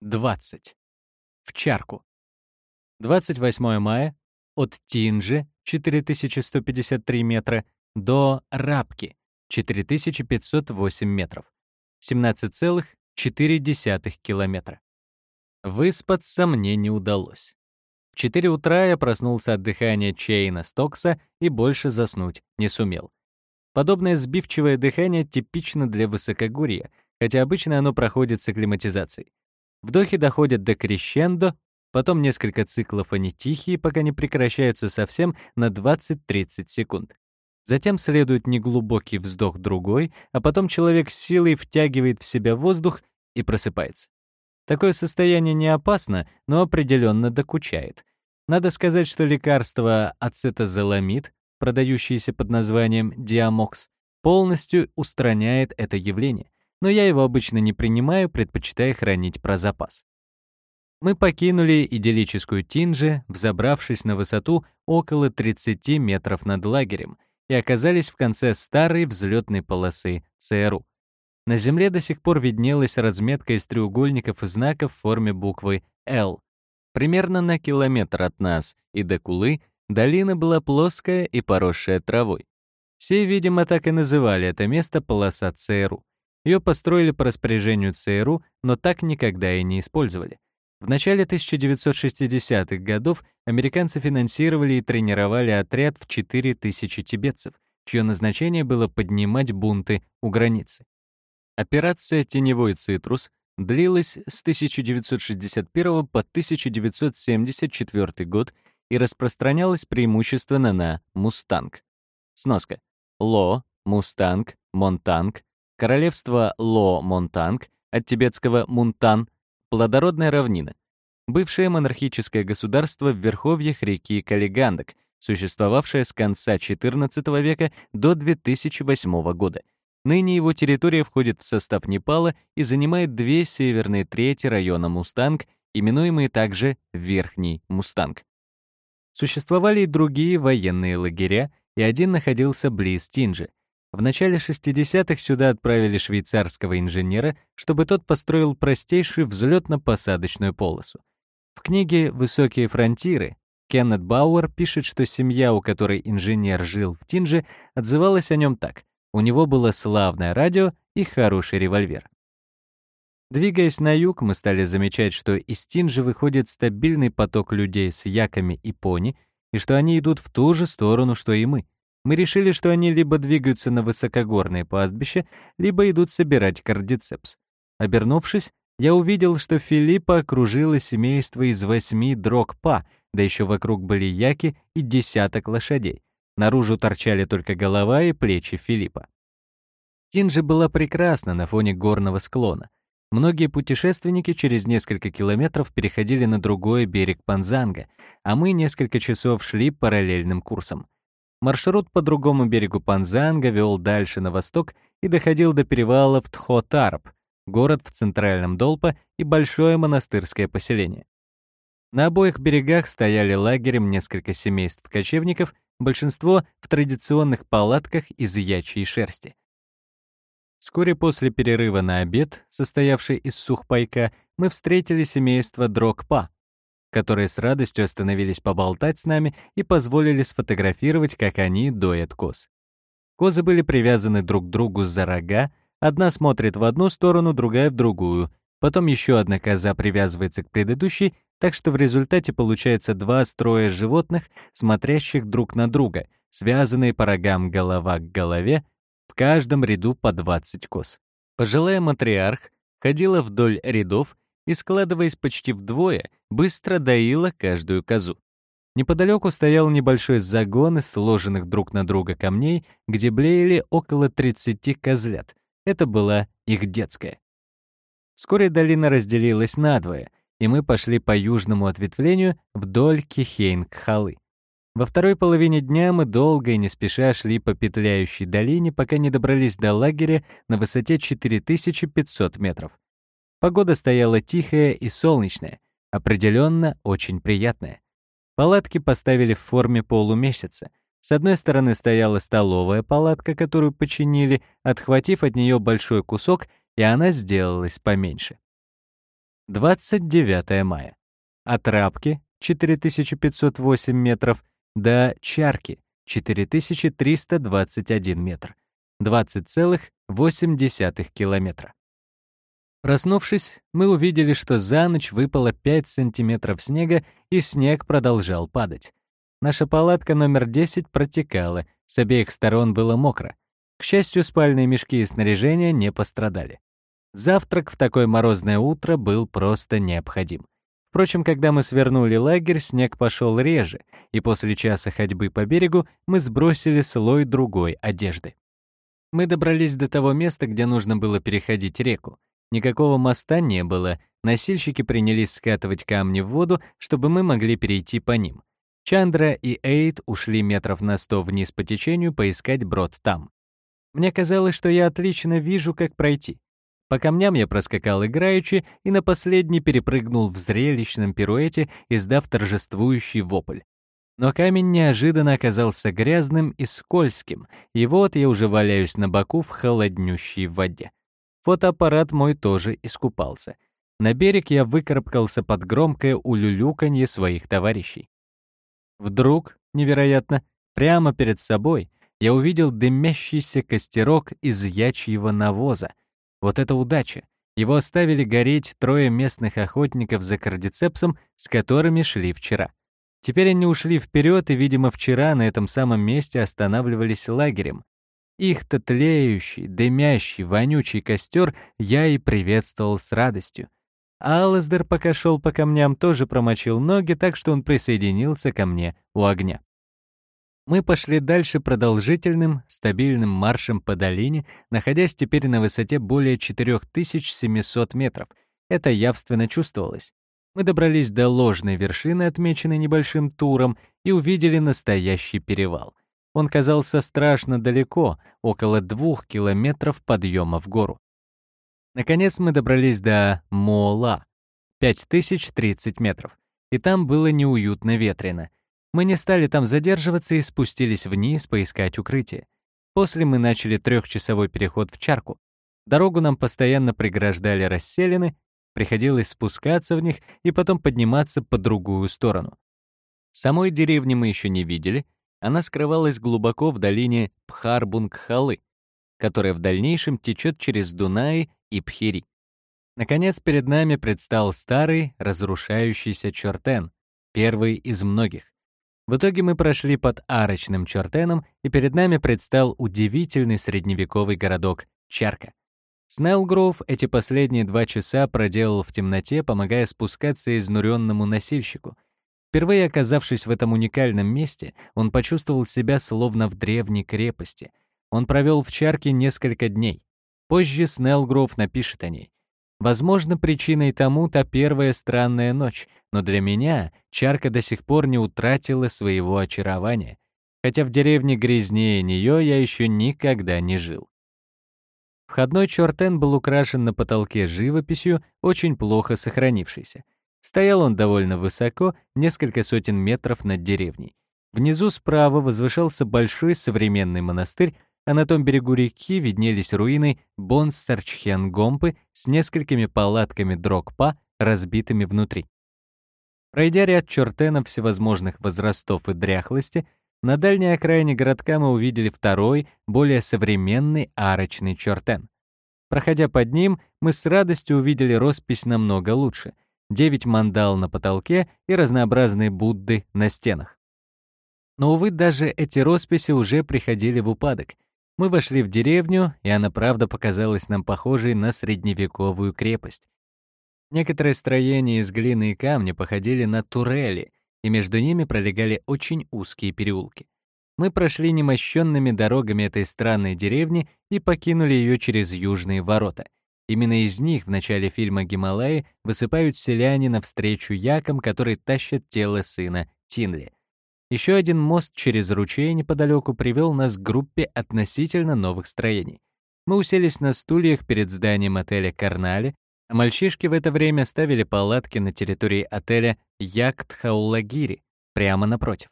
20. В чарку. 28 мая от Тинжи 4153 метра до Рабки 4508 метров. 17,4 километра. Выспаться мне не удалось. В 4 утра я проснулся от дыхания Чейна Стокса и больше заснуть не сумел. Подобное сбивчивое дыхание типично для высокогорья, хотя обычно оно проходит с акклиматизацией. Вдохи доходят до крещендо, потом несколько циклов они тихие, пока не прекращаются совсем на 20-30 секунд. Затем следует неглубокий вздох другой, а потом человек силой втягивает в себя воздух и просыпается. Такое состояние не опасно, но определенно докучает. Надо сказать, что лекарство ацетазоламид, продающееся под названием диамокс, полностью устраняет это явление, но я его обычно не принимаю, предпочитая хранить про запас. Мы покинули идиллическую Тинже, взобравшись на высоту около 30 метров над лагерем, и оказались в конце старой взлетной полосы ЦРУ. На земле до сих пор виднелась разметка из треугольников и знаков в форме буквы «Л». Примерно на километр от нас и до Кулы долина была плоская и поросшая травой. Все, видимо, так и называли это место полоса ЦРУ. Ее построили по распоряжению ЦРУ, но так никогда и не использовали. В начале 1960-х годов американцы финансировали и тренировали отряд в 4000 тибетцев, чье назначение было поднимать бунты у границы. Операция «Теневой цитрус» длилась с 1961 по 1974 год и распространялась преимущественно на «Мустанг». Сноска. Ло, Мустанг, Монтанг, Королевство Ло-Монтанг, от тибетского Мунтан, плодородная равнина. Бывшее монархическое государство в верховьях реки Калигандак, существовавшее с конца XIV века до 2008 года. Ныне его территория входит в состав Непала и занимает две северные трети района Мустанг, именуемые также Верхний Мустанг. Существовали и другие военные лагеря, и один находился близ Тинджи. В начале 60-х сюда отправили швейцарского инженера, чтобы тот построил простейшую взлетно-посадочную полосу. В книге «Высокие фронтиры» Кеннет Бауэр пишет, что семья, у которой инженер жил в Тинже, отзывалась о нем так. У него было славное радио и хороший револьвер. Двигаясь на юг, мы стали замечать, что из Тинжи выходит стабильный поток людей с яками и пони, и что они идут в ту же сторону, что и мы — мы решили, что они либо двигаются на высокогорные пастбища, либо идут собирать кардицепс. Обернувшись, я увидел, что Филиппа окружило семейство из восьми дрогпа, да еще вокруг были яки и десяток лошадей. Наружу торчали только голова и плечи Филиппа. Тинжи была прекрасна на фоне горного склона. Многие путешественники через несколько километров переходили на другой берег Панзанга, а мы несколько часов шли параллельным курсом. Маршрут по другому берегу Панзанга вел дальше на восток и доходил до перевала в Тхотарп, город в центральном Долпа и большое монастырское поселение. На обоих берегах стояли лагерем несколько семейств кочевников, большинство в традиционных палатках из ячьей шерсти. Вскоре после перерыва на обед, состоявший из сухпайка, мы встретили семейство Дрогпа, которые с радостью остановились поболтать с нами и позволили сфотографировать, как они доят коз. Козы были привязаны друг к другу за рога, одна смотрит в одну сторону, другая — в другую, потом еще одна коза привязывается к предыдущей, так что в результате получается два строя животных, смотрящих друг на друга, связанные по рогам голова к голове, в каждом ряду по 20 коз. Пожилая матриарх ходила вдоль рядов и, складываясь почти вдвое, быстро доила каждую козу. Неподалеку стоял небольшой загон из сложенных друг на друга камней, где блеяли около 30 козлят. Это была их детская. Вскоре долина разделилась надвое, и мы пошли по южному ответвлению вдоль Кихейн-Кхалы. Во второй половине дня мы долго и не спеша шли по петляющей долине, пока не добрались до лагеря на высоте 4500 метров. Погода стояла тихая и солнечная, определенно очень приятная. Палатки поставили в форме полумесяца. С одной стороны стояла столовая палатка, которую починили, отхватив от нее большой кусок, и она сделалась поменьше. 29 мая. От Рабки 4508 метров до Чарки 4321 метр. 20,8 километра. Проснувшись, мы увидели, что за ночь выпало 5 сантиметров снега, и снег продолжал падать. Наша палатка номер 10 протекала, с обеих сторон было мокро. К счастью, спальные мешки и снаряжение не пострадали. Завтрак в такое морозное утро был просто необходим. Впрочем, когда мы свернули лагерь, снег пошел реже, и после часа ходьбы по берегу мы сбросили слой другой одежды. Мы добрались до того места, где нужно было переходить реку. Никакого моста не было, носильщики принялись скатывать камни в воду, чтобы мы могли перейти по ним. Чандра и Эйд ушли метров на сто вниз по течению поискать брод там. Мне казалось, что я отлично вижу, как пройти. По камням я проскакал играючи и на последний перепрыгнул в зрелищном пируэте, издав торжествующий вопль. Но камень неожиданно оказался грязным и скользким, и вот я уже валяюсь на боку в холоднющей воде. Фотоаппарат мой тоже искупался. На берег я выкарабкался под громкое улюлюканье своих товарищей. Вдруг, невероятно, прямо перед собой я увидел дымящийся костерок из ячьего навоза. Вот это удача! Его оставили гореть трое местных охотников за кардицепсом, с которыми шли вчера. Теперь они ушли вперед и, видимо, вчера на этом самом месте останавливались лагерем. Их-то тлеющий, дымящий, вонючий костер я и приветствовал с радостью. А Алласдер, пока шел по камням, тоже промочил ноги, так что он присоединился ко мне у огня. Мы пошли дальше продолжительным, стабильным маршем по долине, находясь теперь на высоте более 4700 метров. Это явственно чувствовалось. Мы добрались до ложной вершины, отмеченной небольшим туром, и увидели настоящий перевал. Он казался страшно далеко, около двух километров подъема в гору. Наконец мы добрались до Мола, 5030 метров, и там было неуютно ветрено. Мы не стали там задерживаться и спустились вниз поискать укрытие. После мы начали трехчасовой переход в Чарку. Дорогу нам постоянно преграждали расселены, приходилось спускаться в них и потом подниматься по другую сторону. Самой деревни мы еще не видели, она скрывалась глубоко в долине Пхарбунгхалы, которая в дальнейшем течет через Дунай и Пхири. Наконец, перед нами предстал старый, разрушающийся Чортен, первый из многих. В итоге мы прошли под арочным чертеном, и перед нами предстал удивительный средневековый городок Чарка. Снеллгроув эти последние два часа проделал в темноте, помогая спускаться изнуренному носильщику. Впервые оказавшись в этом уникальном месте, он почувствовал себя словно в древней крепости. Он провел в Чарке несколько дней. Позже Снеллгроув напишет о ней. Возможно, причиной тому та первая странная ночь, но для меня чарка до сих пор не утратила своего очарования, хотя в деревне грязнее нее я еще никогда не жил. Входной чертен был украшен на потолке живописью, очень плохо сохранившейся. Стоял он довольно высоко, несколько сотен метров над деревней. Внизу справа возвышался большой современный монастырь, а на том берегу реки виднелись руины Бонсарчхенгомпы с несколькими палатками Дрогпа, разбитыми внутри. Пройдя ряд чертенов всевозможных возрастов и дряхлости, на дальней окраине городка мы увидели второй, более современный арочный чертен. Проходя под ним, мы с радостью увидели роспись намного лучше. Девять мандал на потолке и разнообразные Будды на стенах. Но, увы, даже эти росписи уже приходили в упадок — мы вошли в деревню, и она правда показалась нам похожей на средневековую крепость. Некоторые строения из глины и камня походили на турели, и между ними пролегали очень узкие переулки. Мы прошли немощенными дорогами этой странной деревни и покинули ее через южные ворота. Именно из них в начале фильма «Гималаи» высыпают селяне навстречу якам, которые тащат тело сына Тинли. Еще один мост через ручей неподалеку привел нас к группе относительно новых строений. Мы уселись на стульях перед зданием отеля «Карнали», а мальчишки в это время ставили палатки на территории отеля Яктхаулагири, прямо напротив.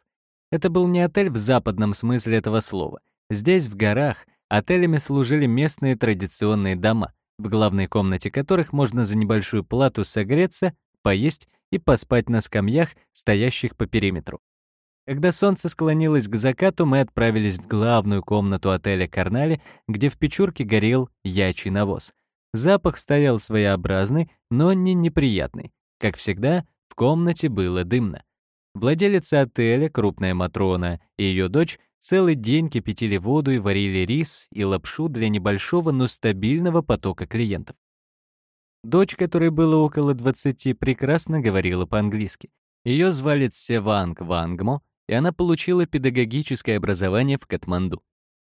Это был не отель в западном смысле этого слова. Здесь, в горах, отелями служили местные традиционные дома, в главной комнате которых можно за небольшую плату согреться, поесть и поспать на скамьях, стоящих по периметру. Когда солнце склонилось к закату, мы отправились в главную комнату отеля «Карнали», где в печурке горел ячий навоз. Запах стоял своеобразный, но не неприятный. Как всегда, в комнате было дымно. Владелица отеля, крупная Матрона, и ее дочь целый день кипятили воду и варили рис и лапшу для небольшого, но стабильного потока клиентов. Дочь, которой было около 20, прекрасно говорила по-английски. Ее звали Цеванг Вангмо, и она получила педагогическое образование в Катманду.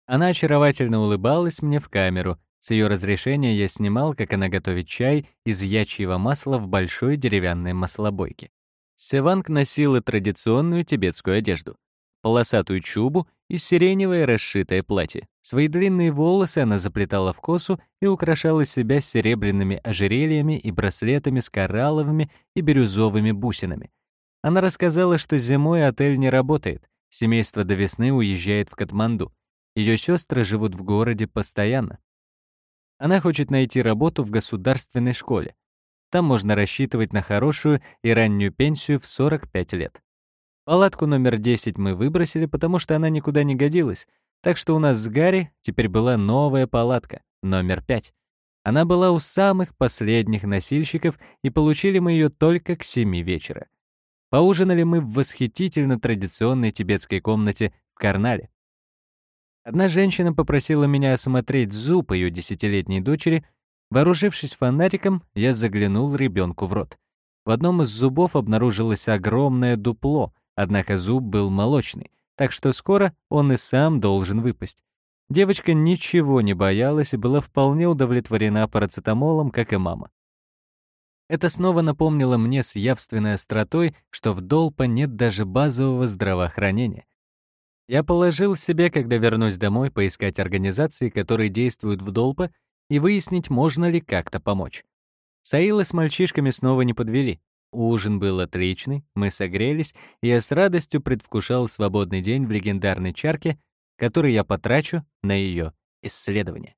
Она очаровательно улыбалась мне в камеру. С ее разрешения я снимал, как она готовит чай из ячьего масла в большой деревянной маслобойке. Севанг носила традиционную тибетскую одежду, полосатую чубу и сиреневое расшитое платье. Свои длинные волосы она заплетала в косу и украшала себя серебряными ожерельями и браслетами с коралловыми и бирюзовыми бусинами. Она рассказала, что зимой отель не работает, семейство до весны уезжает в Катманду. Ее сестры живут в городе постоянно. Она хочет найти работу в государственной школе. Там можно рассчитывать на хорошую и раннюю пенсию в 45 лет. Палатку номер 10 мы выбросили, потому что она никуда не годилась, так что у нас с Гарри теперь была новая палатка, номер 5. Она была у самых последних носильщиков, и получили мы ее только к 7 вечера. Поужинали мы в восхитительно традиционной тибетской комнате в Карнале. Одна женщина попросила меня осмотреть зуб ее десятилетней дочери. Вооружившись фонариком, я заглянул ребенку в рот. В одном из зубов обнаружилось огромное дупло, однако зуб был молочный, так что скоро он и сам должен выпасть. Девочка ничего не боялась и была вполне удовлетворена парацетамолом, как и мама. Это снова напомнило мне с явственной остротой, что в Долпа нет даже базового здравоохранения. Я положил себе, когда вернусь домой, поискать организации, которые действуют в Долпа, и выяснить, можно ли как-то помочь. Саила с мальчишками снова не подвели. Ужин был отличный, мы согрелись, и я с радостью предвкушал свободный день в легендарной чарке, который я потрачу на ее исследование.